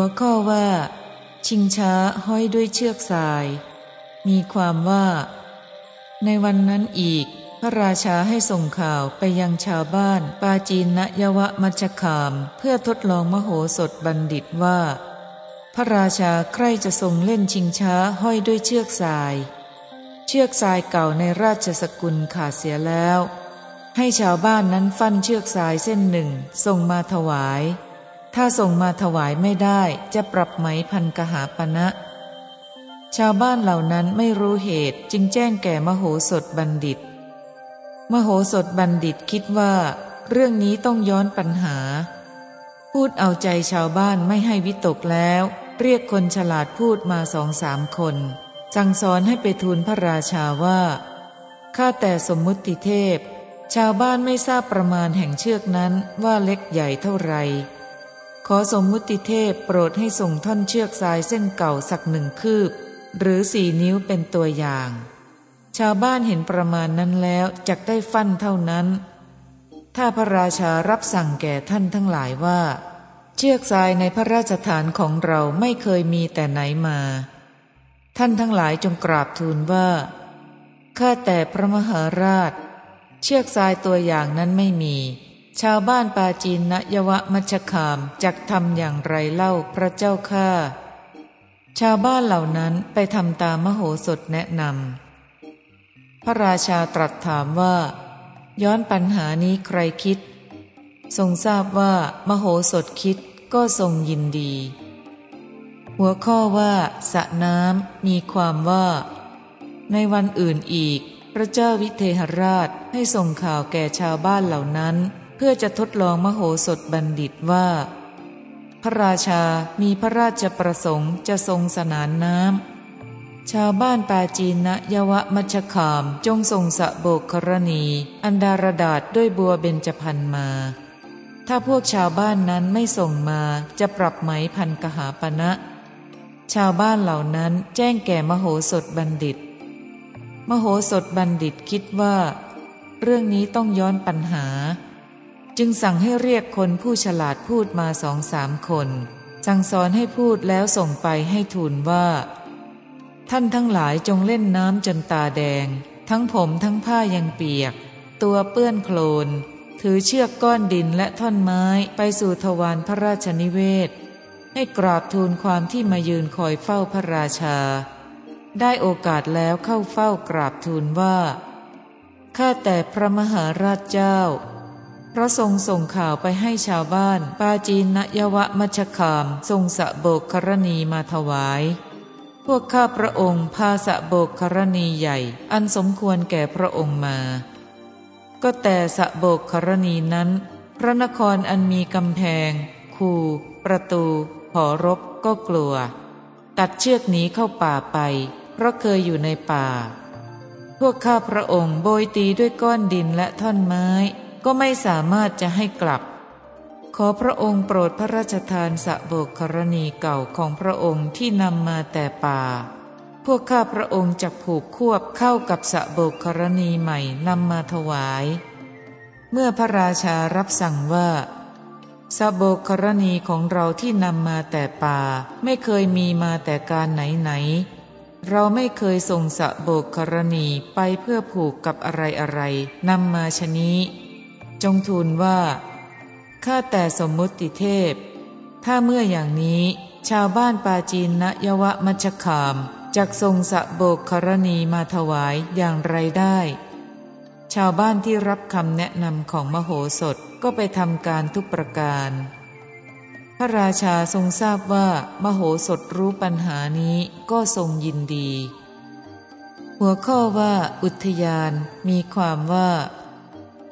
หัวข้อว่า ชิงช้าห้อยด้วยเชือกสาย มีความว่า ในวันนั้นอีก พระราชาให้ส่งข่าวไปยังชาวบ้านปาจีนนยวะมัชคาม เพื่อทดลองมโหสถบัณฑิตว่า พระราชาใครจะทรงเล่นชิงช้าห้อยด้วยเชือกสาย เชือกสายเก่าในราชสกุลขาดเสียแล้ว ให้ชาวบ้านนั้นฟันเชือกสายเส้นหนึ่งส่งมาถวาย ถ้าส่งมาถวายไม่ได้จะปรับไหมพันกหาปณะชาวบ้านเหล่านั้นไม่รู้เหตุจึงแจ้งแก่มโหสถบัณฑิต มโหสถบัณฑิตคิดว่า เรื่องนี้ต้องย้อนปัญหา พูดเอาใจชาวบ้านไม่ให้วิตกแล้ว เรียกคนฉลาดพูดมาสองสามคน สั่งสอนให้ไปทูลพระราชาว่าข้าแต่สมมุติเทพ ชาวบ้านไม่ทราบประมาณแห่งเชือกนั้นว่าเล็กใหญ่เท่าไร ขอสมมุติเทพโปรดให้ส่งท่อนเชือกสายเส้นเก่าสักหนึ่งคืบ หรือสี่นิ้วเป็นตัวอย่าง ชาวบ้านเห็นประมาณนั้นแล้วจักได้ฟันเท่านั้น ถ้าพระราชารับสั่งแก่ท่านทั้งหลายว่า เชือกสายในพระราชฐานของเราไม่เคยมีแต่ไหนมา ท่านทั้งหลายจงกราบทูลว่าข้าแต่พระมหาราช เชือกสายตัวอย่างนั้นไม่มี ชาวบ้านปาจีนนยวะมัชคามจักทำอย่างไรเล่าพระเจ้าข้าชาวบ้านเหล่านั้นไปทำตามมโหสถแนะนำพระราชาตรัสถามว่า ย้อนปัญหานี้ใครคิด ทรงทราบว่ามโหสถคิดก็ทรงยินดี หัวข้อว่าสะน้ำมีความว่า ในวันอื่นอีก พระเจ้าวิเทหราชให้ส่งข่าวแก่ชาวบ้านเหล่านั้น เพื่อจะทดลองมโหสถบัณฑิตว่า พระราชามีพระราชประสงค์จะทรงสนานน้ำ ชาวบ้านปาจีนยวะมัชคามจงทรงสะโบกกรณี อันดารดาษด้วยบัวเบญจพรรณมา ถ้าพวกชาวบ้านนั้นไม่ส่งมาจะปรับไหมพันกหาปณะชาวบ้านเหล่านั้นแจ้งแก่มโหสถบัณฑิต มโหสถบัณฑิตคิดว่า เรื่องนี้ต้องย้อนปัญหา จึงสั่งให้เรียกคนผู้ฉลาดพูดมาสองสามคน สั่งสอนให้พูดแล้วส่งไปให้ทูลว่า ท่านทั้งหลายจงเล่นน้ำจนตาแดง ทั้งผมทั้งผ้ายังเปียก ตัวเปื้อนโคลน ถือเชือกก้อนดินและท่อนไม้ไปสู่ทวารพระราชนิเวศ ให้กราบทูลความที่มายืนคอยเฝ้าพระราชา ได้โอกาสแล้วเข้าเฝ้ากราบทูลว่าข้าแต่พระมหาราชเจ้า ระทรงส่งข่าวไปให้ชาวบ้านปาจีนนยวะมัชคาม ทรงสะโบกครณีมาถวาย พวกข้าพระองค์พาสะโบกครณีใหญ่ อันสมควรแก่พระองค์มา ก็แต่สะโบกครณีนั้น พระนครอันมีกำแพง คูประตู หอรบก็กลัว ตัดเชือกหนีเข้าป่าไป เพราะเคยอยู่ในป่า พวกข้าพระองค์โบยตีด้วยก้อนดินและท่อนไม้ ก็ไม่สามารถจะให้กลับ ขอพระองค์โปรดพระราชทานสะโบกกรณีเก่าของพระองค์ที่นำมาแต่ป่า พวกข้าพระองค์จะผูกควบเข้ากับสะโบกกรณีใหม่นำมาถวาย เมื่อพระราชารับสั่งว่าสะโบกกรณีของเราที่นำมาแต่ป่า ไม่เคยมีมาแต่การไหนไหนเราไม่เคยส่งสะโบกกรณีไปเพื่อผูกกับอะไรอะไรนำมาชนี้ จงทูลว่า ข้าแต่สมมุติเทพ ถ้าเมื่ออย่างนี้ชาวบ้านปาจีนนยวะมัชคามจักทรงสะโบกครณีมาถวายอย่างไรได้ ชาวบ้านที่รับคำแนะนำของมโหสถก็ไปทำการทุกประการ พระราชาทรงทราบว่า มโหสถรู้ปัญหานี้ก็ทรงยินดี หัวข้อว่าอุทยานมีความว่า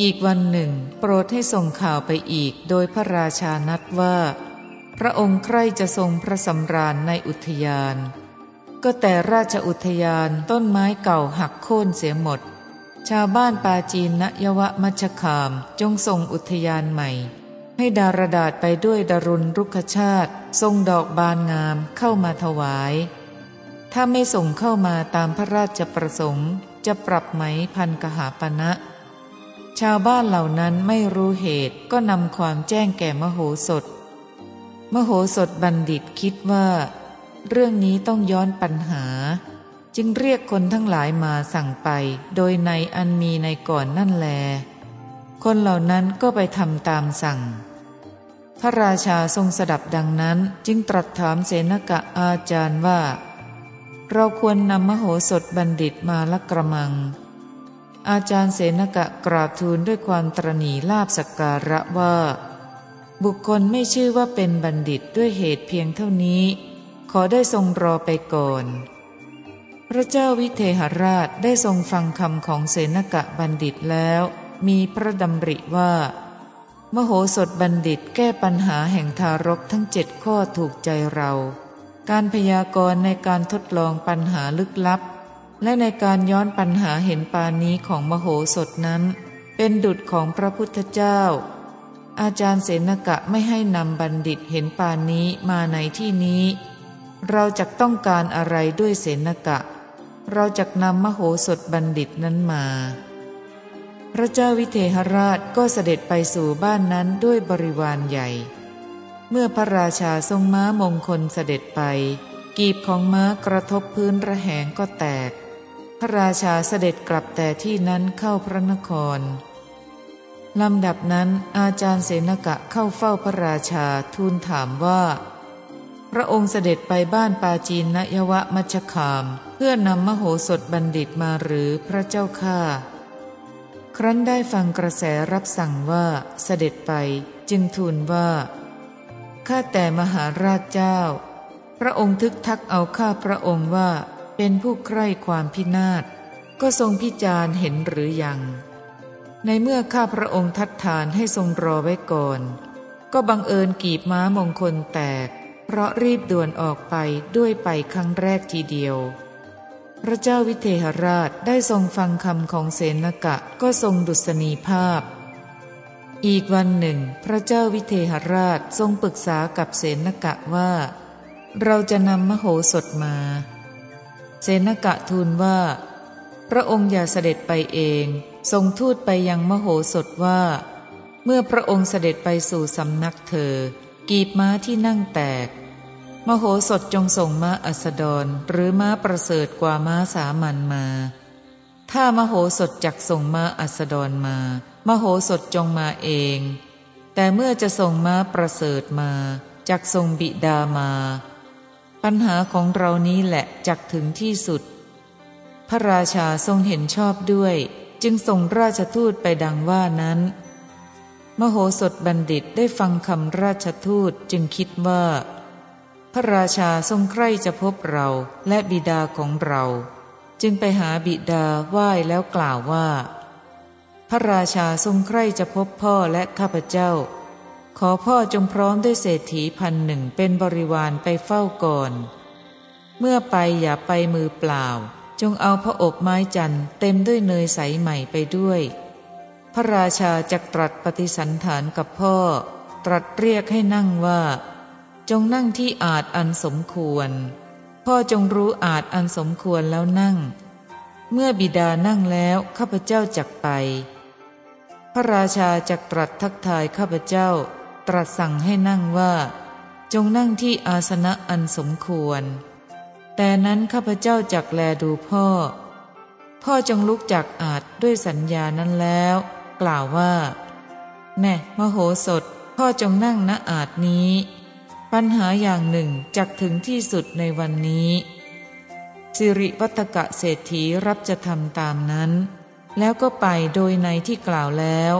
อีกวันหนึ่ง โปรดให้ส่งข่าวไปอีกโดยพระราชานัดว่า พระองค์ใครจะทรงพระสำราญในอุทยาน ก็แต่ราชอุทยานต้นไม้เก่าหักโค่นเสียหมด ชาวบ้านปาจีนนยวะมัชคามจงส่งอุทยานใหม่ ให้ดารดาษไปด้วยดารุณรุกชาติ ทรงดอกบานงามเข้ามาถวาย ถ้าไม่ส่งเข้ามาตามพระราชประสงค์ จะปรับไหมพันกหาปณะ ชาวบ้านเหล่านั้นไม่รู้เหตุก็นำความแจ้งแก่มโหสถ มโหสถบัณฑิตคิดว่า เรื่องนี้ต้องย้อนปัญหา จึงเรียกคนทั้งหลายมาสั่งไป โดยในอันมีในก่อนนั่นแล คนเหล่านั้นก็ไปทำตามสั่ง พระราชาทรงสดับดังนั้นจึงตรัสถามเสนกะอาจารย์ว่า เราควรนำมโหสถบัณฑิตมาละกระมัง อาจารย์เสนกะกราบทูลด้วยความตรณีลาบสักการะว่า บุคคลไม่ชื่อว่าเป็นบัณฑิตด้วยเหตุเพียงเท่านี้ ขอได้ทรงรอไปก่อน พระเจ้าวิเทหราชได้ทรงฟังคำของเสนกะบัณฑิตแล้ว มีพระดำริว่า มโหสถบัณฑิตแก้ปัญหาแห่งทารกทั้งเจ็ดข้อถูกใจเรา การพยากรณ์ในการทดลองปัญหาลึกลับ และในการย้อนปัญหาเห็นปานี้ของมโหสถนั้น เป็นดุจของพระพุทธเจ้า อาจารย์เสนกะไม่ให้นำบัณฑิตเห็นปานนี้มาในที่นี้ เราจะต้องการอะไรด้วยเสนกะ เราจะนำมโหสถบัณฑิตนั้นมา พระเจ้าวิเทหราชก็เสด็จไปสู่บ้านนั้นด้วยบริวารใหญ่ เมื่อพระราชาทรงม้ามงคลเสด็จไป กีบของม้ากระทบพื้นระแหงก็แตก ระราชาเสด็จกลับแต่ที่นั้นเข้าพระนครลำดับนั้นอาจารย์เสนกะเข้าเฝ้าพระราชาทูลถามว่า พระองค์เสด็จไปบ้านปาจีนนยวะมัชคาม เพื่อนำมโหสถบัณฑิตมาหรือพระเจ้าข้าครั้นได้ฟังกระแสรับสั่งว่าเสด็จไปจึงทูลว่า ข้าแต่มหาราชเจ้า พระองค์ทึกทักเอาข้าพระองค์ว่า เป็นผู้ใคร่ความพินาศ ก็ทรงพิจารณ์เห็นหรือยัง ในเมื่อข้าพระองค์ทัดทานให้ทรงรอไว้ก่อน ก็บังเอิญกีบม้ามงคลแตก เพราะรีบด่วนออกไปด้วยไปครั้งแรกทีเดียว พระเจ้าวิเทหราชได้ทรงฟังคำของเสนกะก็ทรงดุษณีภาพ อีกวันหนึ่ง พระเจ้าวิเทหราชทรงปรึกษากับเสนกะว่า เราจะนำมโหสถมา เสนกะทูลว่า พระองค์อย่าเสด็จไปเองทรงทูตไปยังมโหสถว่า เมื่อพระองค์เสด็จไปสู่สำนักเธอ กีบม้าที่นั่งแตก มโหสถจงส่งม้าอัสดรหรือม้าประเสริฐกว่าม้าสามัญมา ถ้ามโหสถจักส่งม้าอัสดรมา มโหสถจงมาเอง แต่เมื่อจะส่งม้าประเสริฐมาจักส่งบิดามา ปัญหาของเรานี้แหละจักถึงที่สุด พระราชาทรงเห็นชอบด้วย จึงส่งราชทูตไปดังว่านั้น มโหสถบัณฑิตได้ฟังคำราชทูตจึงคิดว่า พระราชาทรงใคร่จะพบเราและบิดาของเรา จึงไปหาบิดาไหว้แล้วกล่าวว่า พระราชาทรงใคร่จะพบพ่อและข้าพเจ้า อพ่อจงพร้อมด้วยเศรษฐีพันหนึ่งเป็นบริวารไปเฝ้าก่อน เมื่อไปอย่าไปมือเปล่า จงเอาพระอบไม้จันเต็มด้วยเนยใสใหม่ไปด้วย พระราชาจักตรัสปฏิสันฐานกับพ่อ ตรัสเรียกให้นั่งว่า จงนั่งที่อาจอันสมควร พ่อจงรู้อาจอันสมควรแล้วนั่ง เมื่อบิดานั่งแล้วข้าพเจ้าจักไป พระราชาจักตรัสทักทายข้าพเจ้า ตรัสสั่งให้นั่งว่า จงนั่งที่อาสนะอันสมควร แต่นั้นข้าพเจ้าจักแลดูพ่อ พ่อจงลุกจากอาจด้วยสัญญานั้นแล้ว กล่าวว่า แน่มโหสถ พ่อจงนั่งณอาจนี้ ปัญหาอย่างหนึ่งจักถึงที่สุดในวันนี้ สิริวัตกะเศรษฐีรับจะทำตามนั้น แล้วก็ไปโดยในที่กล่าวแล้ว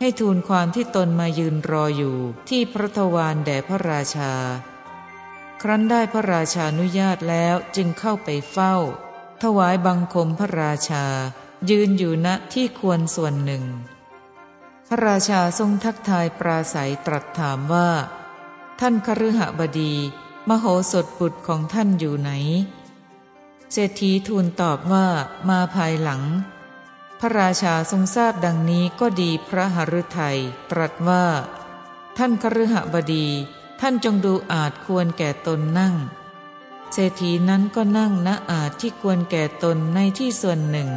ให้ทูลความที่ตนมายืนรออยู่ที่พระทวารแด่พระราชา ครั้นได้พระราชานุญาตแล้วจึงเข้าไปเฝ้า ถวายบังคมพระราชา ยืนอยู่ณที่ควรส่วนหนึ่ง พระราชาทรงทักทายปราศัยตรัสถามว่า ท่านคฤหบดี มโหสถบุตรของท่านอยู่ไหน เศรษฐีทูลตอบว่ามาภายหลัง พระราชาทรงทราบดังนี้ก็ดีพระหฤทัยตรัสว่า ท่านคฤหบดี ท่านจงดูอาจควรแก่ตนนั่ง เศรษฐีนั้นก็นั่งณอาจที่ควรแก่ตนในที่ส่วนหนึ่ง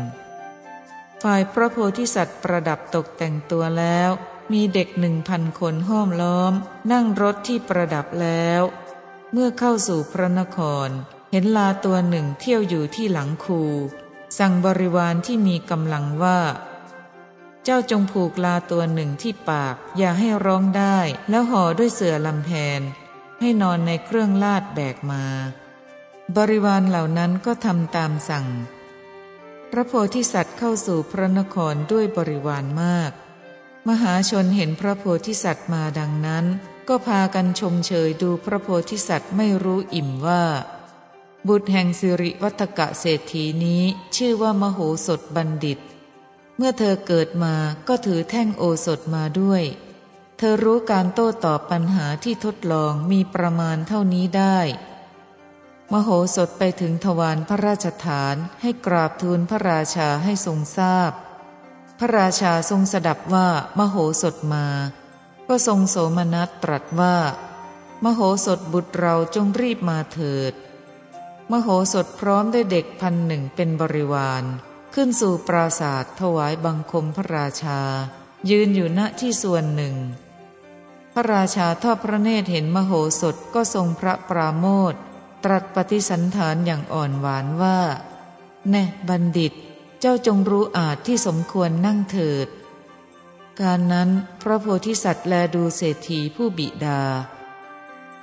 ฝ่ายพระโพธิสัตว์ประดับตกแต่งตัวแล้ว มีเด็กหนึ่งพันคนห้อมล้อม นั่งรถที่ประดับแล้ว เมื่อเข้าสู่พระนคร เห็นลาตัวหนึ่งเที่ยวอยู่ที่หลังคู สั่งบริวารที่มีกำลังว่า เจ้าจงผูกลาตัวหนึ่งที่ปาก อย่าให้ร้องได้ แล้วห่อด้วยเสื่อลำแพน ให้นอนในเครื่องลาดแบกมา บริวารเหล่านั้นก็ทำตามสั่ง พระโพธิสัตว์เข้าสู่พระนครด้วยบริวารมาก มหาชนเห็นพระโพธิสัตว์มาดังนั้น ก็พากันชมเชยดูพระโพธิสัตว์ไม่รู้อิ่มว่า บุตรแห่งสิริวัฒกะเศรษฐีนี้ชื่อว่ามโหสถบัณฑิต เมื่อเธอเกิดมาก็ถือแท่งโอสถมาด้วย เธอรู้การโต้ตอบปัญหาที่ทดลองมีประมาณเท่านี้ได้ มโหสถไปถึงทวารพระราชฐานให้กราบทูลพระราชาให้ทรงทราบ พระราชาทรงสดับว่ามโหสถมา ก็ทรงโสมนัสตรัสว่า มโหสถบุตรเราจงรีบมาเถิด มโหสถพร้อมด้วยเด็กพันหนึ่งเป็นบริวาร ขึ้นสู่ปราศาสตร์ถวายบังคมพระราชา ยืนอยู่ณที่ส่วนหนึ่ง พระราชาทอดพระเนตรเห็นมโหสถก็ทรงพระปราโมทตรัสปฏิสันฐานอย่างอ่อนหวานว่า แน่บัณฑิต เจ้าจงรู้อาจที่สมควรนั่งเถิด การนั้นพระโพธิสัตว์แลดูเศรษฐีผู้บิดา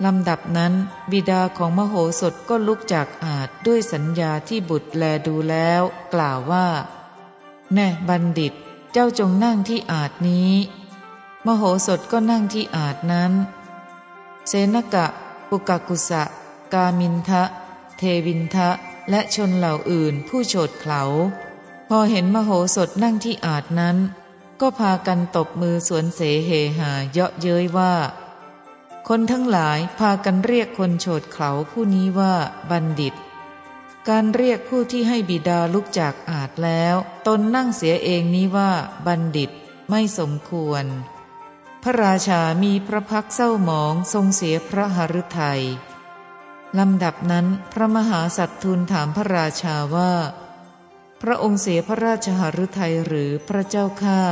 ลำดับนั้นบิดาของมโหสถก็ลุกจากอาจด้วยสัญญาที่บุตรแลดูแล้ว กล่าวว่า แน่บัณฑิต เจ้าจงนั่งที่อาจนี้ มโหสถก็นั่งที่อาจนั้น เสนกะ ปุกกุสะ กามินทะ เทวินทะ และชนเหล่าอื่นผู้โฉดเขาพอเห็นมโหสถนั่งที่อาจนั้น ก็พากันตบมือสวนเสเฮหาเยาะเย้ยว่า คนทั้งหลายพากันเรียกคนโฉดเขาผู้นี้ว่าบัณฑิต การเรียกผู้ที่ให้บิดาลุกจากอาจแล้ว ตนนั่งเสียเองนี้ว่าบัณฑิตไม่สมควร พระราชามีพระพักเศร้าหมองทรงเสียพระหฤทัยลำดับนั้นพระมหาสัตทูลถามพระราชาว่า พระองค์เสียพระราชหฤทัยหรือพระเจ้าข้า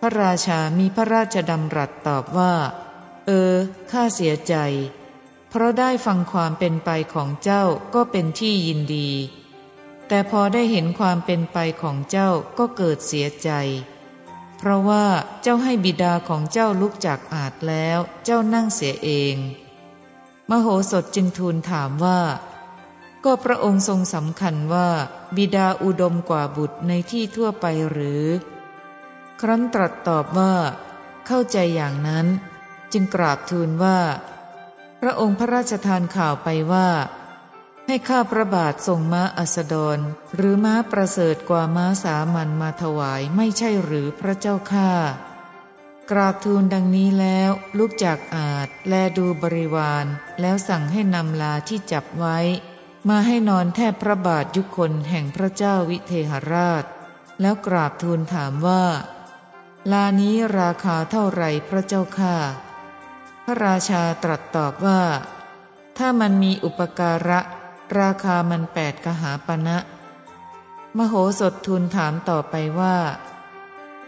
พระราชามีพระราชดำรัสตอบว่า ออ ข้าเสียใจ เพราะได้ฟังความเป็นไปของเจ้าก็เป็นที่ยินดี แต่พอได้เห็นความเป็นไปของเจ้าก็เกิดเสียใจ เพราะว่าเจ้าให้บิดาของเจ้าลุกจากอาจแล้ว เจ้านั่งเสียเอง มโหสถจึงทูลถามว่า ก็พระองค์ทรงสำคัญว่า บิดาอุดมกว่าบุตรในที่ทั่วไปหรือ ครั้นตรัสตอบว่า เข้าใจอย่างนั้น จึงกราบทูลว่า พระองค์พระราชทานข่าวไปว่า ให้ข้าพระบาทส่งม้าอัสดร หรือม้าประเสริฐกว่าม้าสามัญมาถวายไม่ใช่หรือพระเจ้าข้ากราบทูลดังนี้แล้วลุกจากอาจแลดูบริวาร แล้วสั่งให้นำลาที่จับไว้ มาให้นอนแทบพระบาทยุคนแห่งพระเจ้าวิเทหราช แล้วกราบทูลถามว่า ลานี้ราคาเท่าไรพระเจ้าข้า ระราชาตรัสตอบว่า ถ้ามันมีอุปการะ ราคามันแปดกหาปณะนะมโหสถทูลถามต่อไปว่า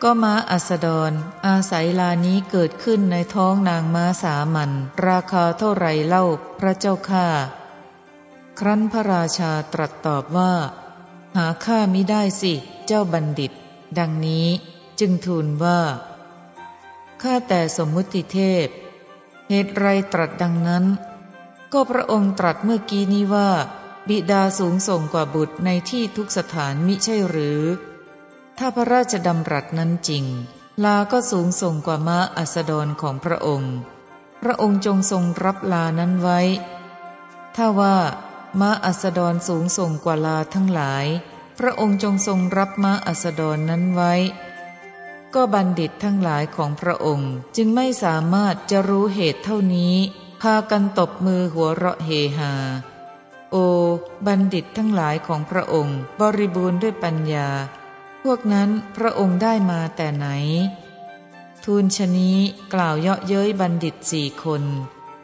ก็ม้าอัสดร อาศัยลานี้เกิดขึ้นในท้องนางม้าสามัญราคาเท่าไรเล่าพระเจ้าข้าครั้นพระราชาตรัสตอบว่า หาค่ามิได้สิ เจ้าบัณฑิต ดังนี้จึงทูลว่าข้าแต่สมมุติเทพ เหตุไรตรัสดังนั้น ก็พระองค์ตรัสเมื่อกี้นี้ว่า บิดาสูงส่งกว่าบุตรในที่ทุกสถานมิใช่หรือ ถ้าพระราชดำรัสนั้นจริง ลาก็สูงส่งกว่าม้าอัสดรของพระองค์ พระองค์จงทรงรับลานั้นไว้ ถ้าว่าม้าอัสดรสูงส่งกว่าลาทั้งหลาย พระองค์จงทรงรับม้าอัสดรนั้นไว้ ก็บัณฑิตทั้งหลายของพระองค์ จึงไม่สามารถจะรู้เหตุเท่านี้พากันตบมือหัวเราะเฮฮา โอ บัณฑิตทั้งหลายของพระองค์ บริบูรณ์ด้วยปัญญา พวกนั้นพระองค์ได้มาแต่ไหน ทูลชนี้กล่าวเยาะเย้ยบัณฑิตสี่คน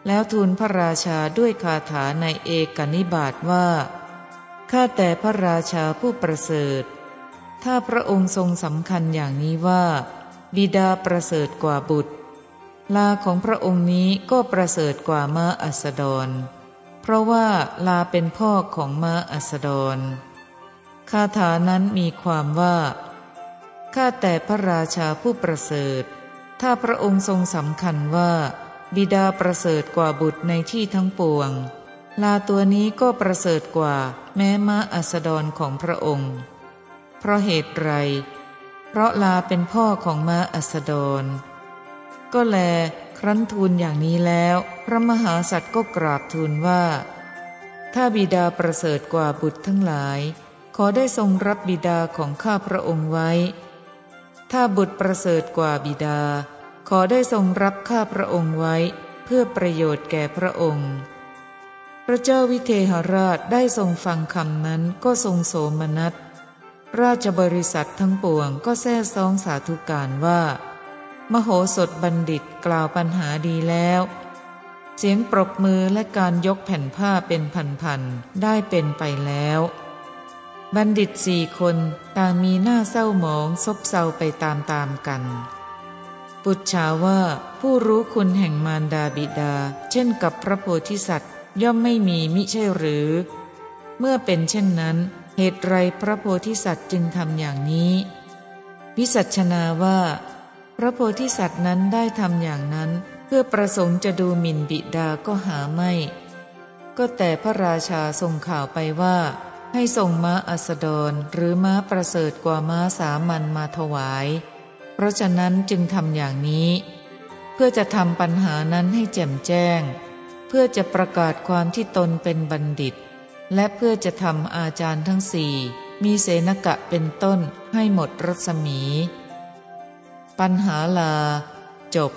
แล้วทูลพระราชาด้วยคาถาในเอกนิบาตว่าข้าแต่พระราชาผู้ประเสริฐ ถ้าพระองค์ทรงสำคัญอย่างนี้ว่า บิดาประเสริฐกว่าบุตร ลาของพระองค์นี้ก็ประเสริฐกว่าม้าอัสดร เพราะว่าลาเป็นพ่อของม้าอัสดร คาถานั้นมีความว่า ข้าแต่พระราชาผู้ประเสริฐ ถ้าพระองค์ทรงสำคัญว่า บิดาประเสริฐกว่าบุตรในที่ทั้งปวง ลาตัวนี้ก็ประเสริฐกว่าแม้ม้าอัสดรของพระองค์ เพราะเหตุไร เพราะลาเป็นพ่อของม้าอัสดร ก็แลครั้นทูลอย่างนี้แล้ว พระมหาสัตว์ก็กราบทูลว่า ถ้าบิดาประเสริฐกว่าบุตรทั้งหลาย ขอได้ทรงรับบิดาของข้าพระองค์ไว้ ถ้าบุตรประเสริฐกว่าบิดา ขอได้ทรงรับข้าพระองค์ไว้ เพื่อประโยชน์แก่พระองค์พระเจ้าวิเทหราชได้ทรงฟังคำนั้นก็ทรงโสมนัส ราชบริษัททั้งปวงก็แท้ซองสาธุการว่า มโหสถบัณฑิตกล่าวปัญหาดีแล้ว เสียงปรบมือและการยกแผ่นผ้าเป็นพันๆได้เป็นไปแล้ว บัณฑิตสี่คนต่างมีหน้าเศร้าหมองซบเซาไปตามๆกันปุจฉาว่าผู้รู้คุณแห่งมารดาบิดา เช่นกับพระโพธิสัตว์ย่อมไม่มีมิใช่หรือ เมื่อเป็นเช่นนั้น เหตุไรพระโพธิสัตว์จึงทำอย่างนี้ วิสัชนาว่า พระโพธิสัตว์นั้นได้ทำอย่างนั้น เพื่อประสงค์จะดูหมิ่นบิดาก็หาไม่ ก็แต่พระราชาทรงข่าวไปว่า ให้ส่งม้าอัสดรหรือม้าประเสริฐกว่าม้าสามัญมาถวาย เพราะฉะนั้นจึงทำอย่างนี้ เพื่อจะทำปัญหานั้นให้แจ่มแจ้ง เพื่อจะประกาศความที่ตนเป็นบัณฑิต และเพื่อจะทำอาจารย์ทั้งสี่มีเสนกะเป็นต้นให้หมดรัศมี ปัญหาลา จบ